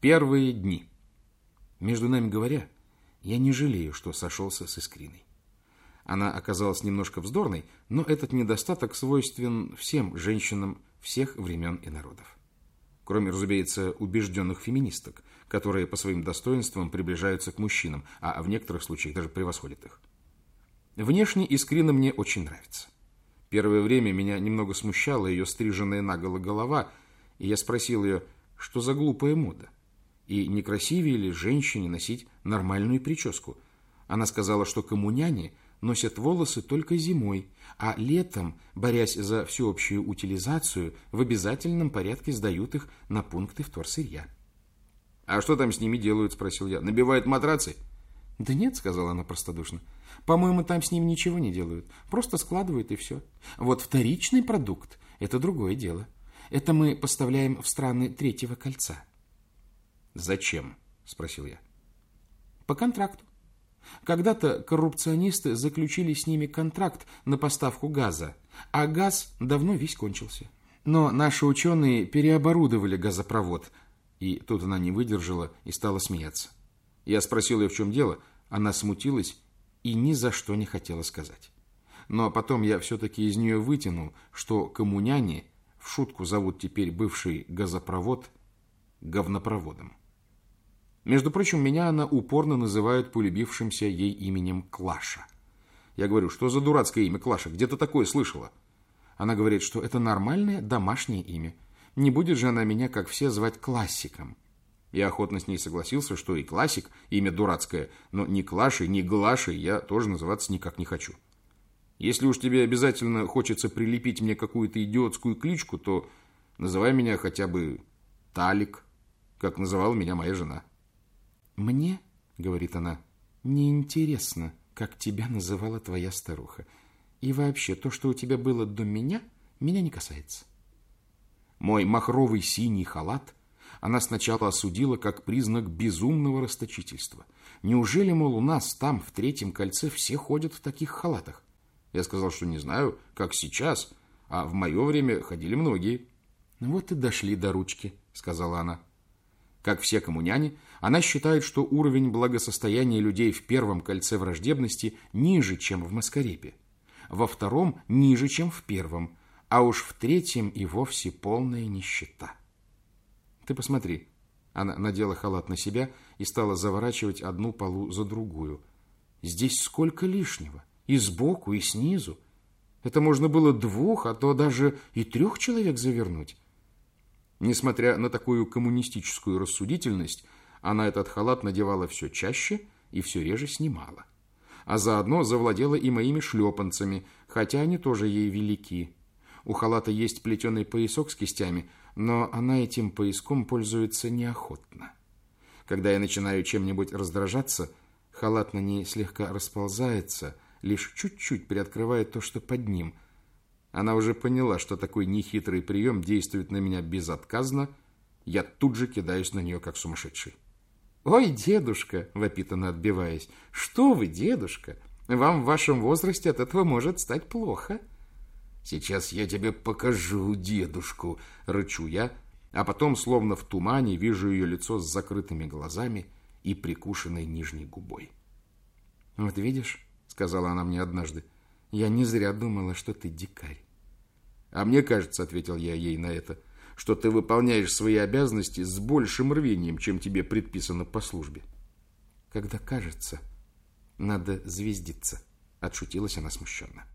Первые дни. Между нами говоря, я не жалею, что сошелся с Искриной. Она оказалась немножко вздорной, но этот недостаток свойствен всем женщинам всех времен и народов. Кроме, разумеется, убежденных феминисток, которые по своим достоинствам приближаются к мужчинам, а в некоторых случаях даже превосходят их. Внешне Искрина мне очень нравится. Первое время меня немного смущала ее стриженная наголо голова, и я спросил ее, что за глупая мода, и не красивее ли женщине носить нормальную прическу. Она сказала, что коммуняне носят волосы только зимой, а летом, борясь за всеобщую утилизацию, в обязательном порядке сдают их на пункты вторсырья. «А что там с ними делают?» – спросил я. «Набивают матрацы?» «Да нет», – сказала она простодушно. «По-моему, там с ним ничего не делают. Просто складывают и все. Вот вторичный продукт – это другое дело. Это мы поставляем в страны третьего кольца». «Зачем?» – спросил я. «По контракту. Когда-то коррупционисты заключили с ними контракт на поставку газа, а газ давно весь кончился. Но наши ученые переоборудовали газопровод, и тут она не выдержала и стала смеяться. Я спросил ее, в чем дело, она смутилась и ни за что не хотела сказать. Но потом я все-таки из нее вытянул, что коммуняне в шутку зовут теперь бывший газопровод говнопроводом. Между прочим, меня она упорно называет полюбившимся ей именем Клаша. Я говорю, что за дурацкое имя Клаша, где ты такое слышала? Она говорит, что это нормальное домашнее имя. Не будет же она меня, как все, звать классиком. Я охотно с ней согласился, что и классик, имя дурацкое, но ни Клашей, ни Глашей я тоже называться никак не хочу. Если уж тебе обязательно хочется прилепить мне какую-то идиотскую кличку, то называй меня хотя бы Талик, как называла меня моя жена. «Мне, — говорит она, — неинтересно, как тебя называла твоя старуха. И вообще, то, что у тебя было до меня, меня не касается». Мой махровый синий халат она сначала осудила как признак безумного расточительства. Неужели, мол, у нас там, в третьем кольце, все ходят в таких халатах? Я сказал, что не знаю, как сейчас, а в мое время ходили многие. «Вот и дошли до ручки», — сказала она. Как все коммуняне, она считает, что уровень благосостояния людей в первом кольце враждебности ниже, чем в Маскарепе, во втором – ниже, чем в первом, а уж в третьем и вовсе полная нищета. Ты посмотри. Она надела халат на себя и стала заворачивать одну полу за другую. Здесь сколько лишнего. И сбоку, и снизу. Это можно было двух, а то даже и трех человек завернуть. Несмотря на такую коммунистическую рассудительность, она этот халат надевала все чаще и все реже снимала. А заодно завладела и моими шлепанцами, хотя они тоже ей велики. У халата есть плетеный поясок с кистями, но она этим пояском пользуется неохотно. Когда я начинаю чем-нибудь раздражаться, халат на ней слегка расползается, лишь чуть-чуть приоткрывает то, что под ним – она уже поняла, что такой нехитрый прием действует на меня безотказно. Я тут же кидаюсь на нее, как сумасшедший. «Ой, дедушка!» — вопит она, отбиваясь. «Что вы, дедушка? Вам в вашем возрасте от этого может стать плохо». «Сейчас я тебе покажу дедушку!» — рычу я, а потом, словно в тумане, вижу ее лицо с закрытыми глазами и прикушенной нижней губой. «Вот видишь», — сказала она мне однажды, — я не зря думала, что ты дикарь. А мне кажется, ответил я ей на это, что ты выполняешь свои обязанности с большим рвением, чем тебе предписано по службе. Когда кажется, надо звездиться, отшутилась она смущенно.